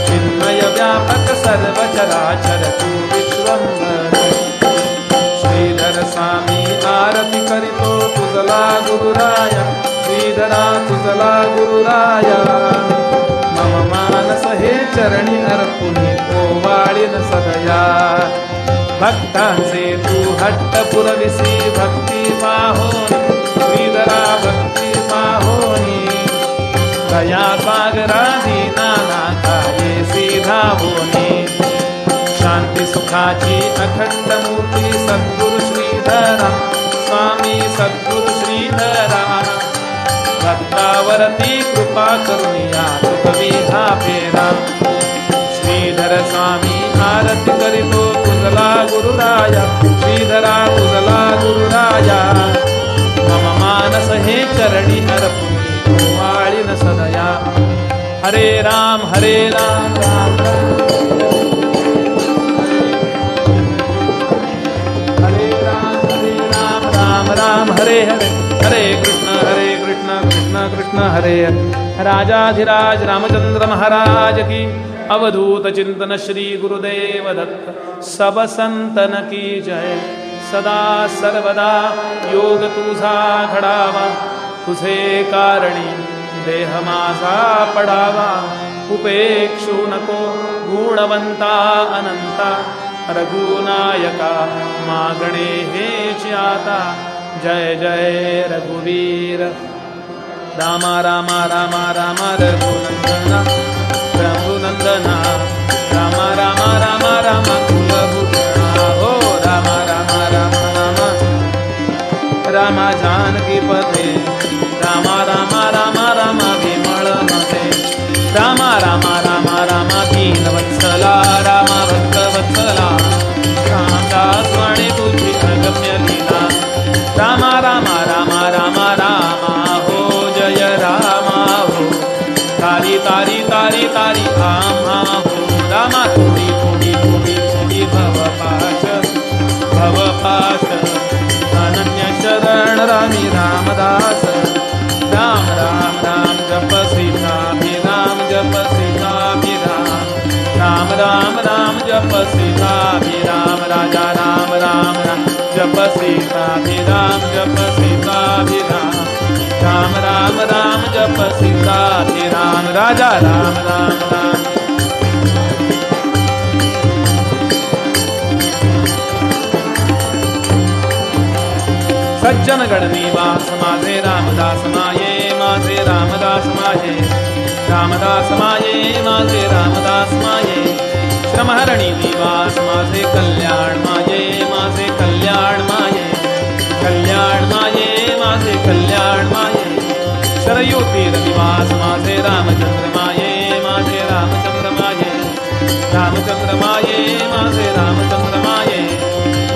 चिन्मय व्यापक सर्वजलाचरतु विश्वम् श्रीधर आरति करितो तुजला गुरुराय श्रीधरा तुजला गुरुराय। मम मानस हे चरणि नरपुण्यो सदया। भक्तांचे तू हट्ट पुरविसी भक्ती पाहोनी श्रीधरा भक्ती माहोनी. दया सागरा दीनानाथा सीधा होनी. शांती सुखाची अखंड मूर्ती सद्गुरु श्रीधरा स्वामी सद्गुरु श्रीधरा. भक्तावरती कृपा करुनिया तुकविधा फेरा. श्रीधर स्वामी आरती करितो कुजला गुरुराया श्रीधरा कुजला गुरुराया. मम मानस हे चरणी अर्पुनी वाळीन सदया. हरे राम हरे राम राम. हरे राम हरे राम राम राम हरे हरे. हरे कृष्ण हरे कृष्ण कृष्ण कृष्ण हरे हरे. राजाधिराज रामचंद्र महाराज की अवधूत चिंतन श्री गुरुदेव दत्त। सब संतन की जय। सदा सर्वदा योग तुझा घडावा। तुझे कारणी देह माझा पडावा। उपेक्षू नको गुणवंता अनंता। रघुनायका मागणे हे आता। जय जय रघुवीर। रामा रामा रामा रामा रघुनंदना। रघुनंदना रामा रामा रामा रामा कुलभूषणा हो रामा रामा रामा रामा रामा जानकी पते रामा रामा रामा रामा रामा रामा रामा रामा दीन वत्सला रामा भक्त वत्सला रामदास वाणी तुझी अगम्य लीला रामा रामा रामा रामा रामा थोडी थोडी भवपाश भवपाश अनन्य शरण रामी रामदास राम राम राम जप सीताभि राम जप सीताभि राम। राम राम राम जप सीताभि राम राजा राम राम राम जप सीताभि राम जप सीताभि राम। राम राम राम जप सीताभि राम राजा राम राम राम। सज्जन गणनी वास माझे रामदास माये माझे रामदास माये। रामदास माये माझे रामदास माये। श्रमहरणी निवास माझे कल्याण माये माझे कल्याण माये। कल्याण माये माझे कल्याण माये। शरयुतीर निवास माझे रामचंद्र माये माझे रामचंद्र माये रामचंद्र माये माझे रामचंद्र माये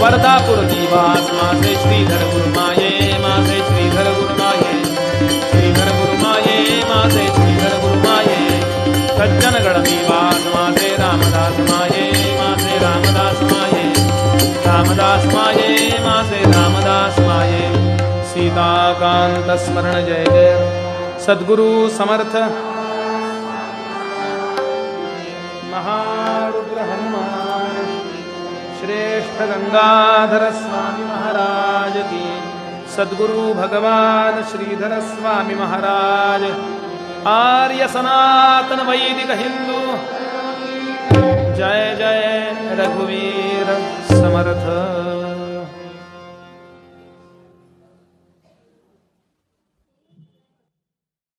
वर्धापूर निवास माझे श्रीधर गुरुमाये माझे श्रीधर गुरुमाये श्रीधर गुरुमाये माझे श्रीधर गुरुमाये सज्जनगड निवास माझे रामदास माये माझे रामदास माये रामदास माये माझे रामदास माये सीताकांत स्मरण जय जय सद्गुरु समर्थ। महारुद्र हनुमान। श्रेष्ठ गंगाधर स्वामी महाराज की। सद्गुरु भगवान श्रीधर स्वामी महाराज। आर्य सनातन वैदिक हिंदू। जय जय रघुवीर समर्थ।